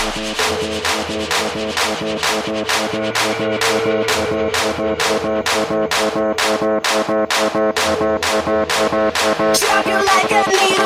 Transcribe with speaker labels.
Speaker 1: Drop you like a needle.